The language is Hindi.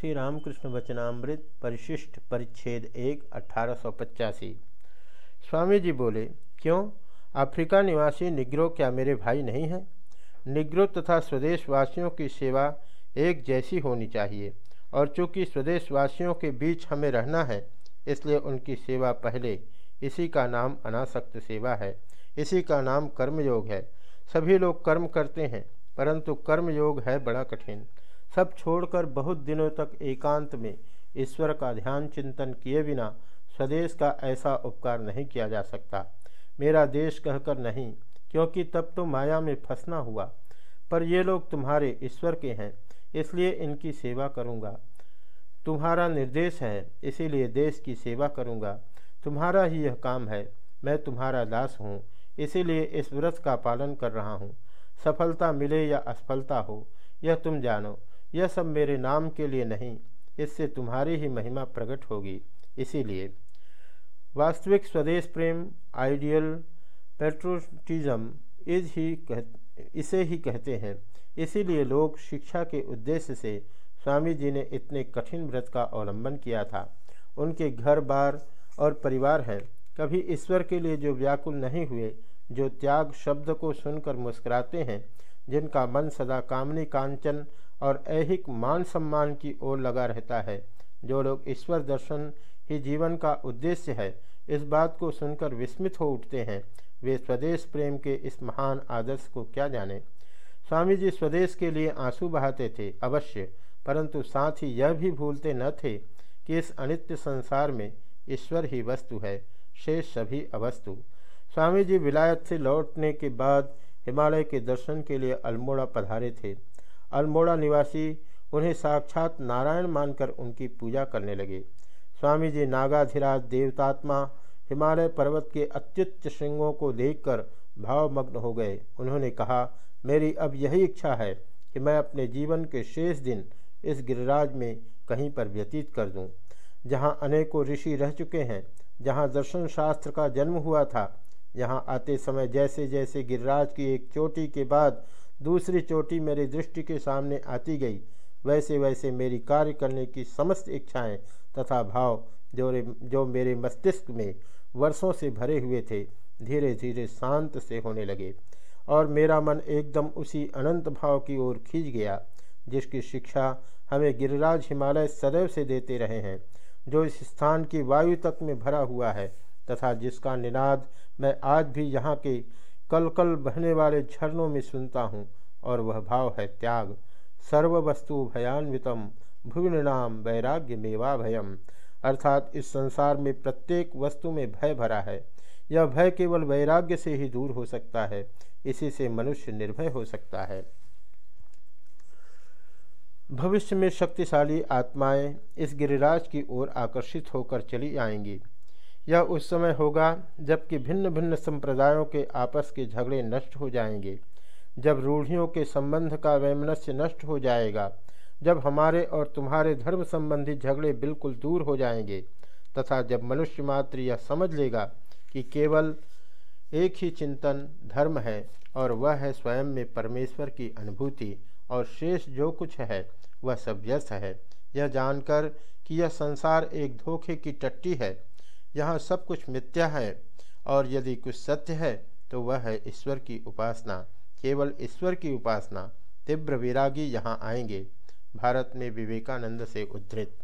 श्री रामकृष्ण वचनामृत परिशिष्ट परिच्छेद एक, अठारह स्वामी जी बोले, क्यों? अफ्रीका निवासी निग्रो क्या मेरे भाई नहीं हैं? निग्रो तथा स्वदेशवासियों की सेवा एक जैसी होनी चाहिए, और चूँकि स्वदेशवासियों के बीच हमें रहना है, इसलिए उनकी सेवा पहले, इसी का नाम अनासक्त सेवा है, इसी का नाम कर्मयोग है। सभी लोग कर्म करते हैं, परंतु कर्मयोग है बड़ा कठिन। सब छोड़कर बहुत दिनों तक एकांत में ईश्वर का ध्यान चिंतन किए बिना स्वदेश का ऐसा उपकार नहीं किया जा सकता। मेरा देश कहकर नहीं, क्योंकि तब तो माया में फंसना हुआ। पर ये लोग तुम्हारे ईश्वर के हैं, इसलिए इनकी सेवा करूँगा। तुम्हारा निर्देश है, इसीलिए देश की सेवा करूँगा। तुम्हारा ही यह काम है, मैं तुम्हारा दास हूँ, इसीलिए इस व्रत का पालन कर रहा हूँ। सफलता मिले या असफलता हो, यह तुम जानो। यह सब मेरे नाम के लिए नहीं, इससे तुम्हारी ही महिमा प्रकट होगी। इसीलिए वास्तविक स्वदेश प्रेम, आइडियल पेट्रोटिज्म, इज़ ही कह, इसे ही कहते हैं। इसीलिए लोग शिक्षा के उद्देश्य से स्वामी जी ने इतने कठिन व्रत का अवलंबन किया था। उनके घर, बार और परिवार हैं। कभी ईश्वर के लिए जो व्याकुल नहीं हुए, जो त्याग शब्द को सुनकर मुस्कुराते हैं, जिनका मन सदा कामनी कांचन और ऐहिक मान सम्मान की ओर लगा रहता है। जो लोग ईश्वर दर्शन ही जीवन का उद्देश्य है, इस बात को सुनकर विस्मित हो उठते हैं, वे स्वदेश प्रेम के इस महान आदर्श को क्या जाने? स्वामी जी स्वदेश के लिए आँसू बहाते थे, अवश्य, परंतु साथ ही यह भी भूलते न थे कि इस अनित्य संसार में ईश्वर ही वस्तु है, शेष सभी अवस्तु। स्वामी जी विलायत से लौटने के बाद हिमालय के दर्शन के लिए अल्मोड़ा पधारे थे। अल्मोड़ा निवासी उन्हें साक्षात नारायण मानकर उनकी पूजा करने लगे। स्वामी जी नागाधिराज देवतात्मा हिमालय पर्वत के अत्युच्च श्रृंगों को देखकर भावमग्न हो गए। उन्होंने कहा मेरी अब यही इच्छा है कि मैं अपने जीवन के शेष दिन इस गिरिराज में कहीं पर व्यतीत कर दूँ, जहाँ अनेकों ऋषि रह चुके हैं जहाँ दर्शन शास्त्र का जन्म हुआ था यहाँ आते समय जैसे जैसे गिरिराज की एक चोटी के बाद दूसरी चोटी मेरी दृष्टि के सामने आती गई। वैसे वैसे मेरी कार्य करने की समस्त इच्छाएँ तथा भाव जो जो मेरे मस्तिष्क में वर्षों से भरे हुए थे, धीरे धीरे शांत से होने लगे और मेरा मन एकदम उसी अनंत भाव की ओर खींच गया, जिसकी शिक्षा हमें गिरिराज हिमालय सदैव से देते रहे हैं, जो इस स्थान की वायु तक में भरा हुआ है तथा जिसका निनाद मैं आज भी यहाँ के कल कल बहने वाले झरनों में सुनता हूँ, और वह भाव है त्याग। सर्व वस्तु भयान्वितम भुवनाम वैराग्य मेवा भयम अर्थात इस संसार में प्रत्येक वस्तु में भय भरा है। यह भय केवल वैराग्य से ही दूर हो सकता है, इसी से मनुष्य निर्भय हो सकता है। भविष्य में शक्तिशाली आत्माएँ इस गिरिराज की ओर आकर्षित होकर चली आएँगी। यह उस समय होगा जबकि भिन्न भिन्न संप्रदायों के आपस के झगड़े नष्ट हो जाएँगे। जब रूढ़ियों के संबंध का वैमनस्य नष्ट हो जाएगा, जब हमारे और तुम्हारे धर्म संबंधी झगड़े बिल्कुल दूर हो जाएँगे, तथा जब मनुष्य मात्र यह समझ लेगा कि केवल एक ही चिंतन धर्म है और वह है स्वयं में परमेश्वर की अनुभूति और शेष जो कुछ है, वह सब व्यस्त है। यह जानकर कि यह संसार एक धोखे की टट्टी है यहाँ सब कुछ मिथ्या है और यदि कुछ सत्य है तो वह है ईश्वर की उपासना। केवल ईश्वर की उपासना, तीव्र विरागी यहाँ आएँगे। भारत में विवेकानंद से उद्धृत।